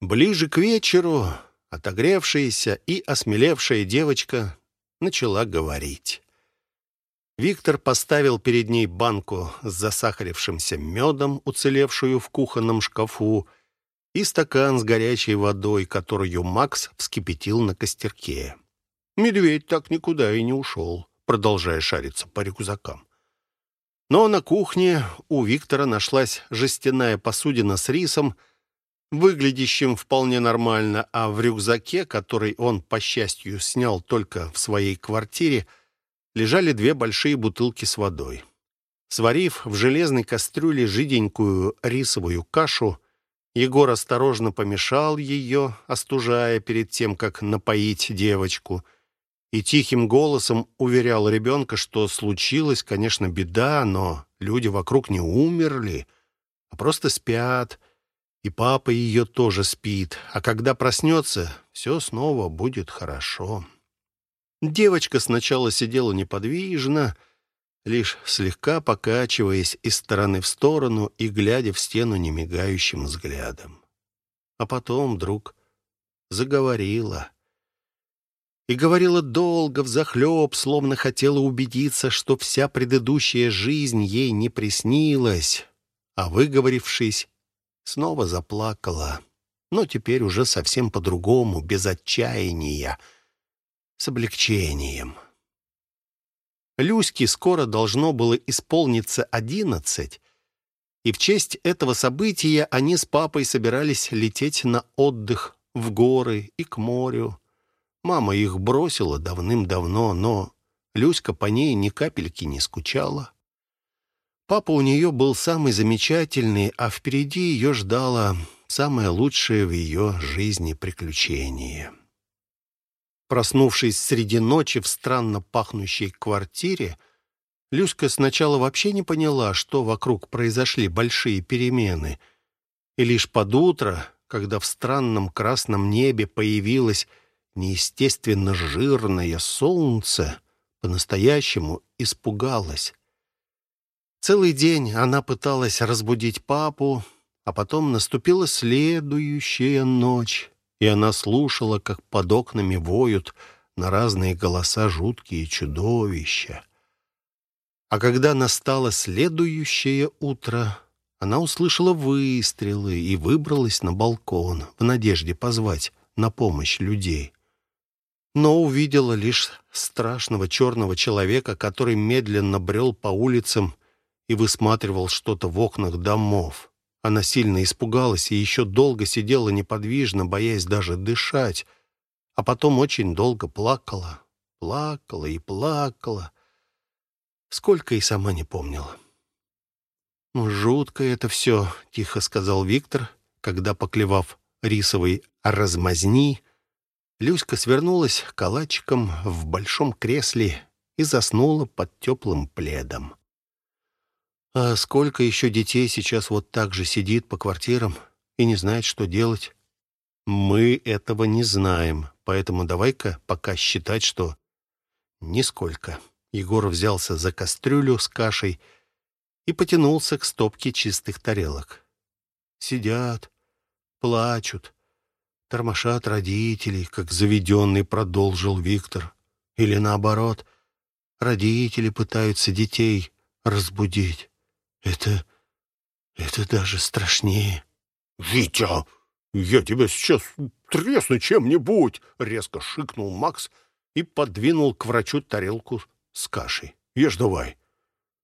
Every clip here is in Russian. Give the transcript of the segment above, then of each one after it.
Ближе к вечеру отогревшаяся и осмелевшая девочка начала говорить. Виктор поставил перед ней банку с засахарившимся медом, уцелевшую в кухонном шкафу, и стакан с горячей водой, которую Макс вскипятил на костерке. Медведь так никуда и не ушел, продолжая шариться по рюкзакам. Но на кухне у Виктора нашлась жестяная посудина с рисом, выглядящим вполне нормально, а в рюкзаке, который он, по счастью, снял только в своей квартире, лежали две большие бутылки с водой. Сварив в железной кастрюле жиденькую рисовую кашу, Егор осторожно помешал ее, остужая перед тем, как напоить девочку, и тихим голосом уверял ребенка, что случилась, конечно, беда, но люди вокруг не умерли, а просто спят, и папа ее тоже спит, а когда проснется, все снова будет хорошо. Девочка сначала сидела неподвижно, лишь слегка покачиваясь из стороны в сторону и глядя в стену немигающим взглядом. А потом вдруг заговорила. И говорила долго, взахлеб, словно хотела убедиться, что вся предыдущая жизнь ей не приснилась, а, выговорившись, снова заплакала. Но теперь уже совсем по-другому, без отчаяния, с облегчением. — Люське скоро должно было исполниться одиннадцать, и в честь этого события они с папой собирались лететь на отдых в горы и к морю. Мама их бросила давным-давно, но Люська по ней ни капельки не скучала. Папа у нее был самый замечательный, а впереди ее ждало самое лучшее в ее жизни приключение. Проснувшись среди ночи в странно пахнущей квартире, Люська сначала вообще не поняла, что вокруг произошли большие перемены. И лишь под утро, когда в странном красном небе появилось неестественно жирное солнце, по-настоящему испугалась. Целый день она пыталась разбудить папу, а потом наступила следующая ночь и она слушала, как под окнами воют на разные голоса жуткие чудовища. А когда настало следующее утро, она услышала выстрелы и выбралась на балкон в надежде позвать на помощь людей. Но увидела лишь страшного черного человека, который медленно брел по улицам и высматривал что-то в окнах домов. Она сильно испугалась и еще долго сидела неподвижно, боясь даже дышать, а потом очень долго плакала, плакала и плакала. Сколько и сама не помнила. «Ну, жутко это все», — тихо сказал Виктор, когда, поклевав рисовой размазни, Люська свернулась калачиком в большом кресле и заснула под теплым пледом. А сколько еще детей сейчас вот так же сидит по квартирам и не знает, что делать? Мы этого не знаем, поэтому давай-ка пока считать, что нисколько. Егор взялся за кастрюлю с кашей и потянулся к стопке чистых тарелок. Сидят, плачут, тормошат родителей, как заведенный продолжил Виктор. Или наоборот, родители пытаются детей разбудить. Это... это даже страшнее. «Витя, я тебя сейчас тресну чем-нибудь!» — резко шикнул Макс и подвинул к врачу тарелку с кашей. «Ешь давай.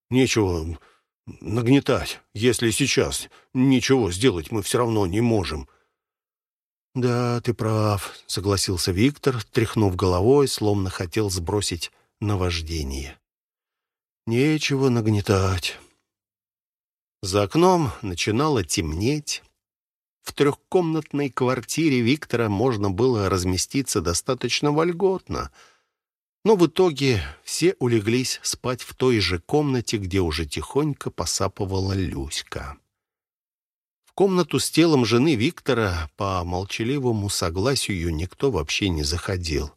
Нечего нагнетать, если сейчас ничего сделать мы все равно не можем». «Да, ты прав», — согласился Виктор, тряхнув головой, словно хотел сбросить наваждение. «Нечего нагнетать. За окном начинало темнеть. В трехкомнатной квартире Виктора можно было разместиться достаточно вольготно, но в итоге все улеглись спать в той же комнате, где уже тихонько посапывала Люська. В комнату с телом жены Виктора по молчаливому согласию никто вообще не заходил.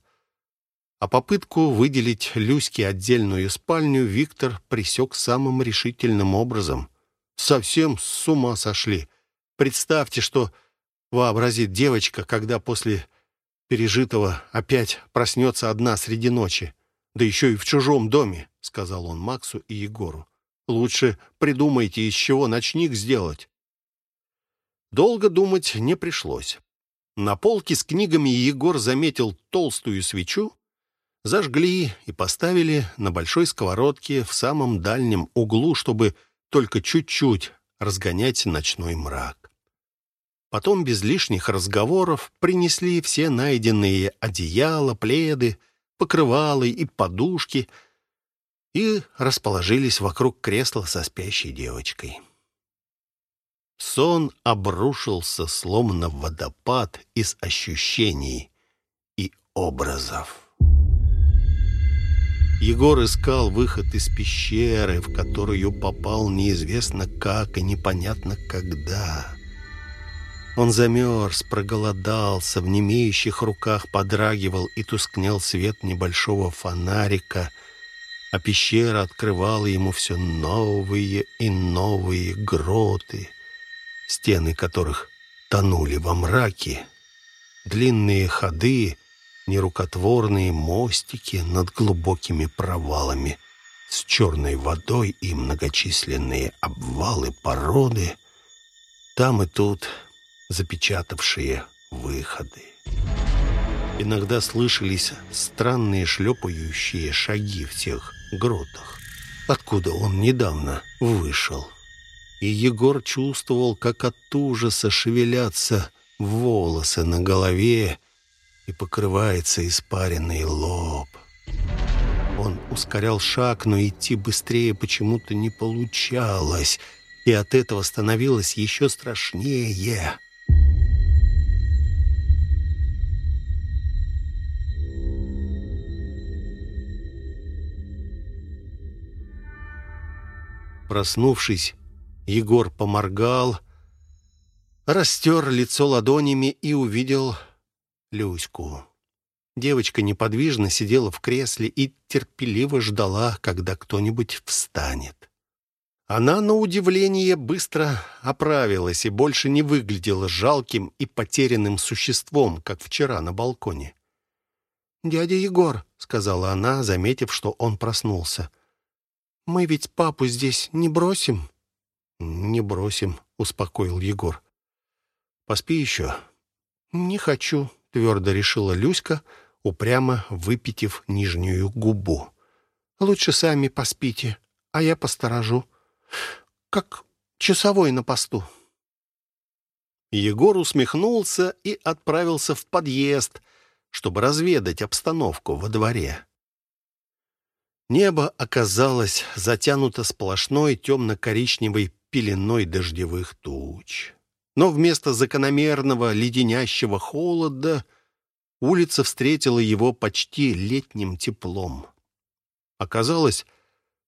А попытку выделить Люське отдельную спальню Виктор пресек самым решительным образом — совсем с ума сошли. Представьте, что вообразит девочка, когда после пережитого опять проснется одна среди ночи, да еще и в чужом доме, — сказал он Максу и Егору. Лучше придумайте, из чего ночник сделать. Долго думать не пришлось. На полке с книгами Егор заметил толстую свечу, зажгли и поставили на большой сковородке в самом дальнем углу, чтобы только чуть-чуть разгонять ночной мрак. Потом без лишних разговоров принесли все найденные одеяла, пледы, покрывалы и подушки — и расположились вокруг кресла со спящей девочкой. Сон обрушился, словно водопад из ощущений и образов. Егор искал выход из пещеры, в которую попал неизвестно как и непонятно когда. Он замерз, проголодался, в немеющих руках подрагивал и тускнел свет небольшого фонарика — а пещера открывала ему все новые и новые гроты, стены которых тонули во мраке, длинные ходы, нерукотворные мостики над глубокими провалами с черной водой и многочисленные обвалы породы, там и тут запечатавшие выходы. Иногда слышались странные шлепающие шаги в тех гротах, откуда он недавно вышел. И Егор чувствовал, как от ужаса шевелятся волосы на голове и покрывается испаренный лоб. Он ускорял шаг, но идти быстрее почему-то не получалось, и от этого становилось еще страшнее. Проснувшись, Егор поморгал, растер лицо ладонями и увидел Люську. Девочка неподвижно сидела в кресле и терпеливо ждала, когда кто-нибудь встанет. Она, на удивление, быстро оправилась и больше не выглядела жалким и потерянным существом, как вчера на балконе. «Дядя Егор», — сказала она, заметив, что он проснулся, — мы ведь папу здесь не бросим?» «Не бросим», — успокоил Егор. «Поспи еще». «Не хочу», — твердо решила Люська, упрямо выпитив нижнюю губу. «Лучше сами поспите, а я посторожу. Как часовой на посту». Егор усмехнулся и отправился в подъезд, чтобы разведать обстановку во дворе. Небо оказалось затянуто сплошной темно-коричневой пеленой дождевых туч. Но вместо закономерного леденящего холода улица встретила его почти летним теплом. Оказалось,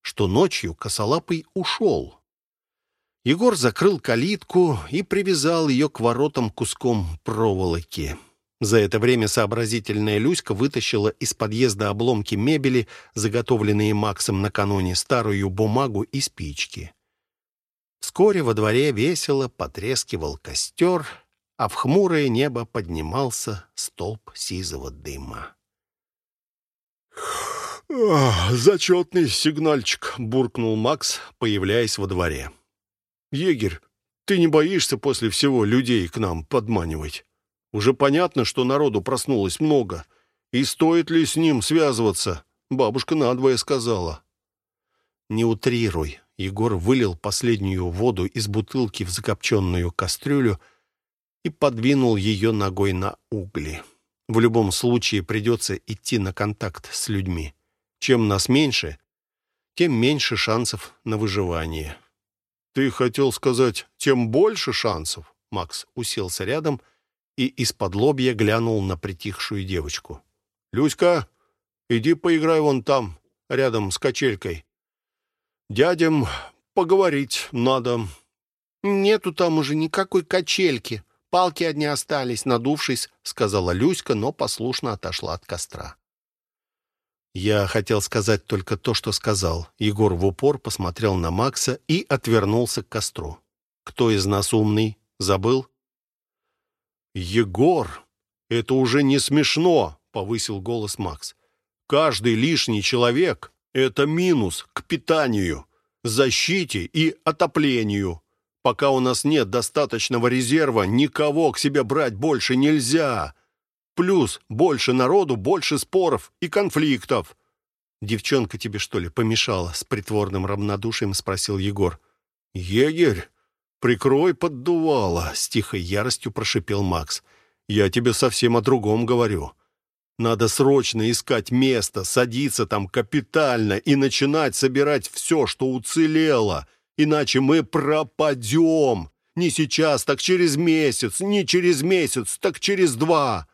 что ночью косолапый ушел. Егор закрыл калитку и привязал ее к воротам куском проволоки. За это время сообразительная Люська вытащила из подъезда обломки мебели, заготовленные Максом накануне, старую бумагу и спички. Вскоре во дворе весело потрескивал костер, а в хмурое небо поднимался столб сизого дыма. «Зачетный сигнальчик», — буркнул Макс, появляясь во дворе. «Егерь, ты не боишься после всего людей к нам подманивать?» Уже понятно, что народу проснулось много. И стоит ли с ним связываться? Бабушка надвое сказала. «Не утрируй». Егор вылил последнюю воду из бутылки в закопченную кастрюлю и подвинул ее ногой на угли. В любом случае придется идти на контакт с людьми. Чем нас меньше, тем меньше шансов на выживание. «Ты хотел сказать, тем больше шансов?» Макс уселся рядом и из-под лобья глянул на притихшую девочку. «Люська, иди поиграй вон там, рядом с качелькой. Дядям поговорить надо». «Нету там уже никакой качельки. Палки одни остались, надувшись», — сказала Люська, но послушно отошла от костра. Я хотел сказать только то, что сказал. Егор в упор посмотрел на Макса и отвернулся к костру. «Кто из нас умный? Забыл?» «Егор, это уже не смешно», — повысил голос Макс. «Каждый лишний человек — это минус к питанию, защите и отоплению. Пока у нас нет достаточного резерва, никого к себе брать больше нельзя. Плюс больше народу, больше споров и конфликтов». «Девчонка тебе, что ли, помешала?» — с притворным равнодушием спросил Егор. «Егерь, прикрой поддувало!» — с тихой яростью прошипел Макс. «Я тебе совсем о другом говорю. Надо срочно искать место, садиться там капитально и начинать собирать все, что уцелело, иначе мы пропадем. Не сейчас, так через месяц, не через месяц, так через два».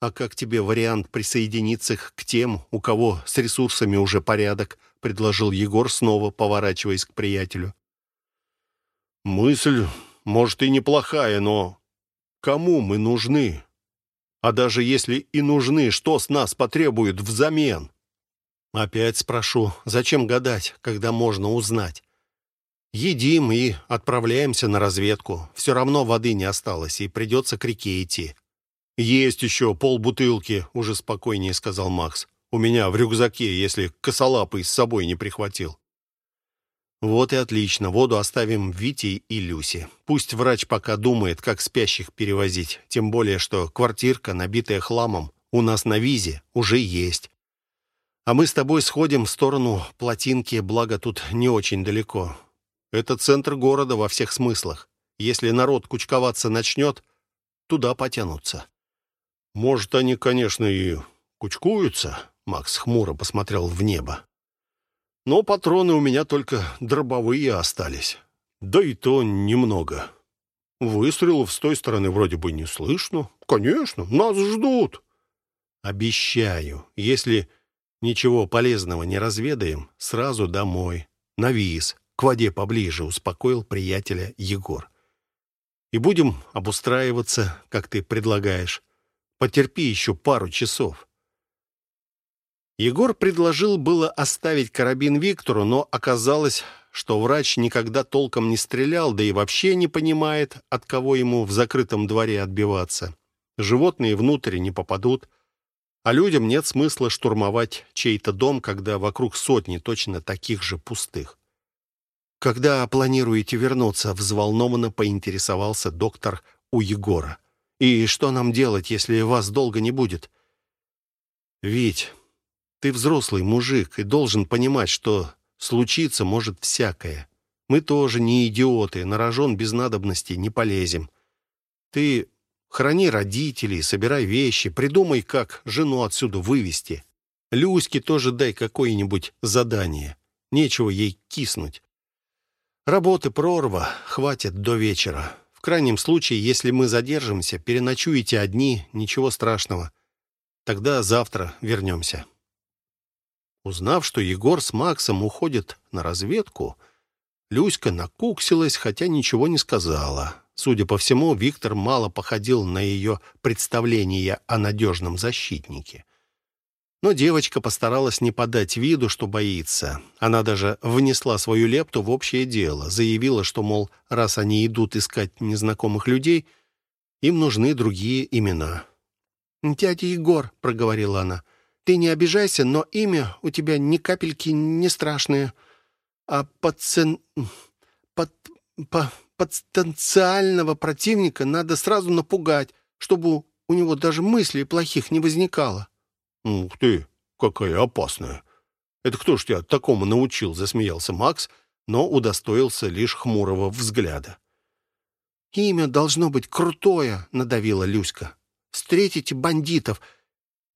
«А как тебе вариант присоединиться к тем, у кого с ресурсами уже порядок?» — предложил Егор, снова поворачиваясь к приятелю. Мысль, может, и неплохая, но кому мы нужны? А даже если и нужны, что с нас потребуют взамен? Опять спрошу, зачем гадать, когда можно узнать? Едим и отправляемся на разведку. Все равно воды не осталось, и придется к реке идти. «Есть еще полбутылки», — уже спокойнее сказал Макс. «У меня в рюкзаке, если косолапый с собой не прихватил». «Вот и отлично. Воду оставим Вите и Люсе. Пусть врач пока думает, как спящих перевозить. Тем более, что квартирка, набитая хламом, у нас на визе уже есть. А мы с тобой сходим в сторону плотинки, благо тут не очень далеко. Это центр города во всех смыслах. Если народ кучковаться начнет, туда потянутся». «Может, они, конечно, и кучкуются?» Макс хмуро посмотрел в небо. Но патроны у меня только дробовые остались. Да и то немного. Выстрелов с той стороны вроде бы не слышно. Конечно, нас ждут. Обещаю, если ничего полезного не разведаем, сразу домой. На виз, к воде поближе, успокоил приятеля Егор. И будем обустраиваться, как ты предлагаешь. Потерпи еще пару часов. Егор предложил было оставить карабин Виктору, но оказалось, что врач никогда толком не стрелял, да и вообще не понимает, от кого ему в закрытом дворе отбиваться. Животные внутрь не попадут, а людям нет смысла штурмовать чей-то дом, когда вокруг сотни точно таких же пустых. «Когда планируете вернуться?» — взволнованно поинтересовался доктор у Егора. «И что нам делать, если вас долго не будет?» «Вить, ты взрослый мужик и должен понимать, что случиться может всякое. Мы тоже не идиоты, на рожон без надобности не полезем. Ты храни родителей, собирай вещи, придумай, как жену отсюда вывести. Люське тоже дай какое-нибудь задание. Нечего ей киснуть. Работы прорва, хватит до вечера. В крайнем случае, если мы задержимся, переночуете одни, ничего страшного. Тогда завтра вернемся». Узнав, что Егор с Максом уходят на разведку, Люська накуксилась, хотя ничего не сказала. Судя по всему, Виктор мало походил на ее представление о надежном защитнике. Но девочка постаралась не подать виду, что боится. Она даже внесла свою лепту в общее дело, заявила, что, мол, раз они идут искать незнакомых людей, им нужны другие имена. «Дядя Егор», — проговорила она, — ты не обижайся, но имя у тебя ни капельки не страшное. А пацан... Под... По... потенциального противника надо сразу напугать, чтобы у него даже мыслей плохих не возникало. «Ух ты, какая опасная! Это кто ж тебя такому научил?» — засмеялся Макс, но удостоился лишь хмурого взгляда. «Имя должно быть крутое», — надавила Люська. «Встретите бандитов —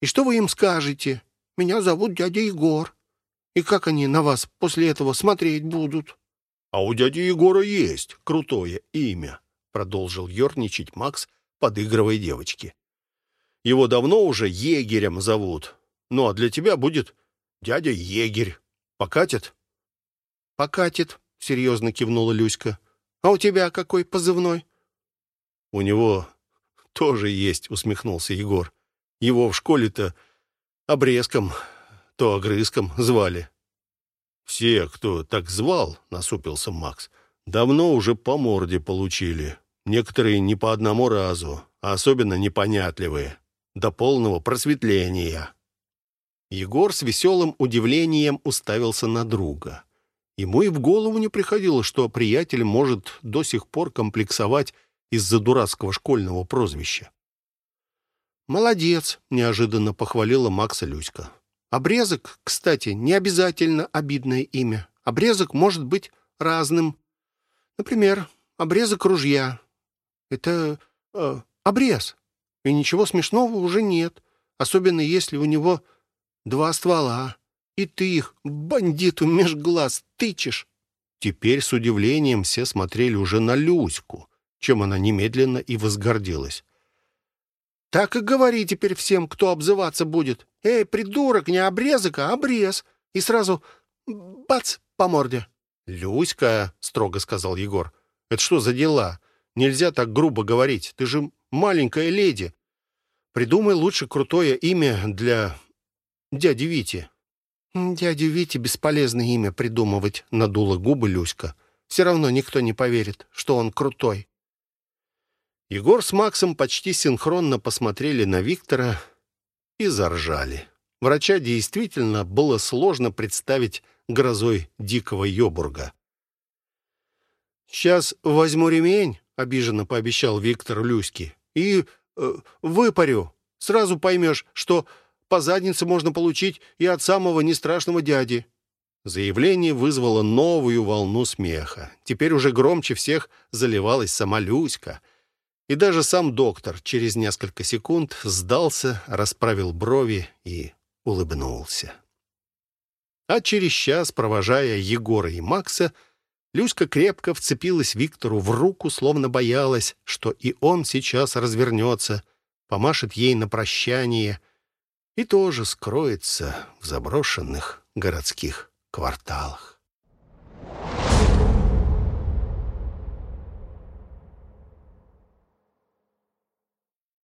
и что вы им скажете? Меня зовут дядя Егор. И как они на вас после этого смотреть будут?» «А у дяди Егора есть крутое имя», — продолжил ерничать Макс, подыгрывая девочке. «Его давно уже егерем зовут. Ну, а для тебя будет дядя Егерь. Покатит?» «Покатит», — серьезно кивнула Люська. «А у тебя какой позывной?» «У него тоже есть», — усмехнулся Егор. Его в школе-то обрезком, то огрызком звали. Все, кто так звал, насупился Макс, давно уже по морде получили. Некоторые не по одному разу, а особенно непонятливые, до полного просветления». Егор с веселым удивлением уставился на друга. Ему и в голову не приходило, что приятель может до сих пор комплексовать из-за дурацкого школьного прозвища. «Молодец!» — неожиданно похвалила Макса Люська. «Обрезок, кстати, не обязательно обидное имя. Обрезок может быть разным. Например, обрезок ружья. Это э, обрез. И ничего смешного уже нет, особенно если у него Два ствола. И ты их, бандиту, меж глаз тычешь. Теперь с удивлением все смотрели уже на Люську, чем она немедленно и возгордилась. «Так и говори теперь всем, кто обзываться будет. Эй, придурок, не обрезок, а обрез!» И сразу бац по морде. «Люська», — строго сказал Егор, — «это что за дела? Нельзя так грубо говорить. Ты же маленькая леди. Придумай лучше крутое имя для дяди Вити». «Дяде Вите бесполезное имя придумывать», — надула губы Люська. «Все равно никто не поверит, что он крутой». Егор с Максом почти синхронно посмотрели на Виктора и заржали. Врача действительно было сложно представить грозой дикого Йобурга. «Сейчас возьму ремень», — обиженно пообещал Виктор Люське, «и э, выпарю. Сразу поймешь, что по заднице можно получить и от самого нестрашного дяди». Заявление вызвало новую волну смеха. Теперь уже громче всех заливалась сама Люська. И даже сам доктор через несколько секунд сдался, расправил брови и улыбнулся. А через час, провожая Егора и Макса, Люська крепко вцепилась Виктору в руку, словно боялась, что и он сейчас развернется, помашет ей на прощание — и тоже скроется в заброшенных городских кварталах.